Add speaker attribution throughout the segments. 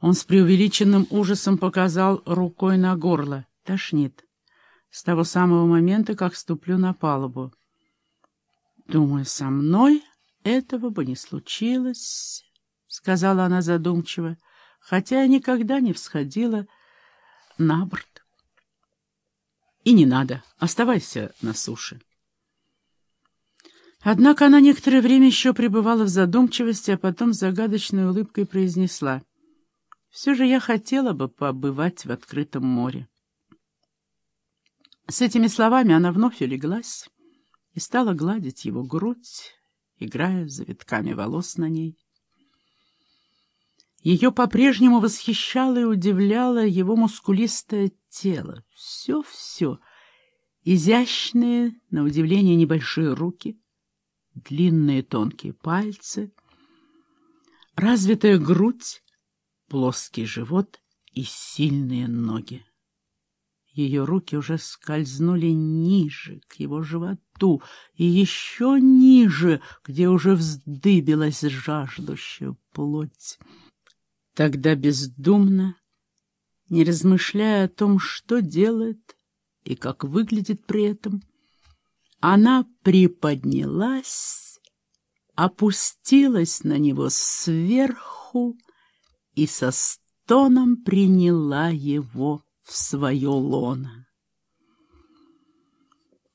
Speaker 1: Он с преувеличенным ужасом показал рукой на горло. Тошнит. С того самого момента, как ступлю на палубу. Думаю, со мной этого бы не случилось, — сказала она задумчиво, хотя я никогда не всходила на борт. И не надо, оставайся на суше. Однако она некоторое время еще пребывала в задумчивости, а потом с загадочной улыбкой произнесла. «Все же я хотела бы побывать в открытом море». С этими словами она вновь улеглась и стала гладить его грудь, играя завитками волос на ней. Ее по-прежнему восхищало и удивляло его мускулистое тело. Все-все. Изящные, на удивление, небольшие руки — длинные тонкие пальцы, развитая грудь, плоский живот и сильные ноги. Ее руки уже скользнули ниже, к его животу, и еще ниже, где уже вздыбилась жаждущая плоть. Тогда бездумно, не размышляя о том, что делает и как выглядит при этом, — она приподнялась, опустилась на него сверху и со стоном приняла его в свое лоно.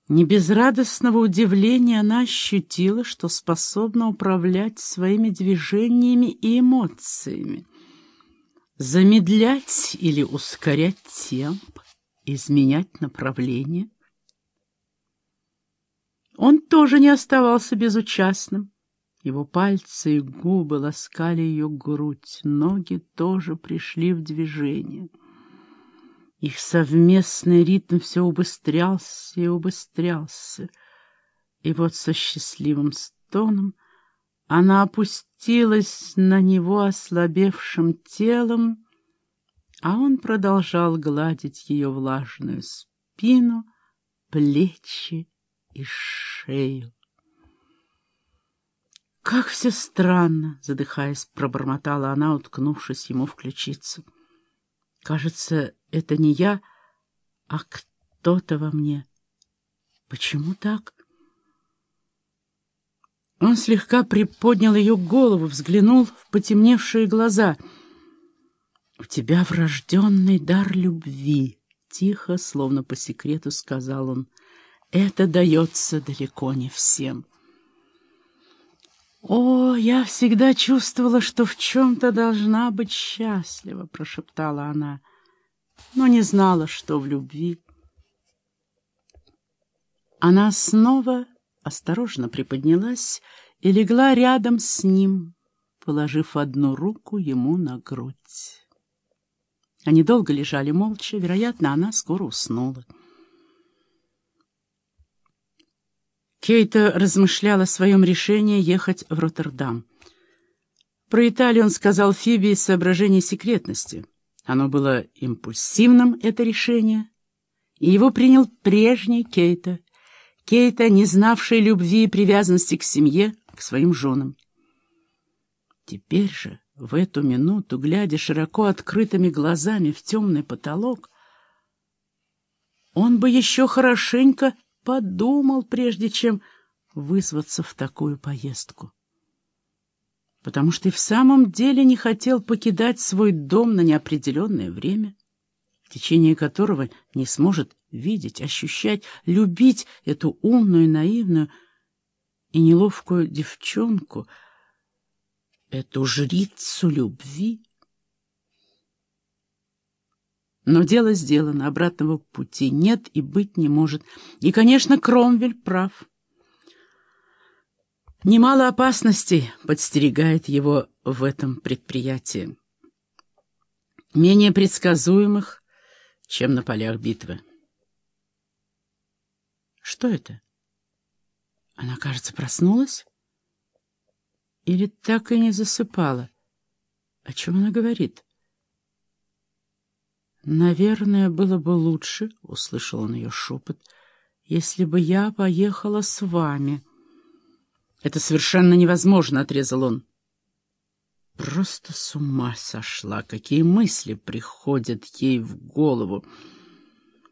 Speaker 1: Не без радостного удивления она ощутила, что способна управлять своими движениями и эмоциями, замедлять или ускорять темп, изменять направление — он тоже не оставался безучастным. Его пальцы и губы ласкали ее грудь, ноги тоже пришли в движение. Их совместный ритм все убыстрялся и убыстрялся. И вот со счастливым стоном она опустилась на него ослабевшим телом, а он продолжал гладить ее влажную спину, плечи и шею. «Как все странно!» — задыхаясь, пробормотала она, уткнувшись ему в ключицу. «Кажется, это не я, а кто-то во мне. Почему так?» Он слегка приподнял ее голову, взглянул в потемневшие глаза. «У тебя врожденный дар любви», — тихо, словно по секрету сказал он. Это дается далеко не всем. «О, я всегда чувствовала, что в чем-то должна быть счастлива», — прошептала она, но не знала, что в любви. Она снова осторожно приподнялась и легла рядом с ним, положив одну руку ему на грудь. Они долго лежали молча, вероятно, она скоро уснула. Кейта размышлял о своем решении ехать в Роттердам. Про Италию он сказал Фиби из соображений секретности. Оно было импульсивным, это решение, и его принял прежний Кейта, Кейта, не знавший любви и привязанности к семье, к своим женам. Теперь же, в эту минуту, глядя широко открытыми глазами в темный потолок, он бы еще хорошенько подумал, прежде чем вызваться в такую поездку. Потому что и в самом деле не хотел покидать свой дом на неопределенное время, в течение которого не сможет видеть, ощущать, любить эту умную, наивную и неловкую девчонку, эту жрицу любви. Но дело сделано, обратного пути нет и быть не может. И, конечно, Кромвель прав. Немало опасностей подстерегает его в этом предприятии. Менее предсказуемых, чем на полях битвы. Что это? Она, кажется, проснулась? Или так и не засыпала? О чем она говорит? — «Наверное, было бы лучше», — услышал он ее шепот, — «если бы я поехала с вами». «Это совершенно невозможно», — отрезал он. просто с ума сошла. Какие мысли приходят ей в голову?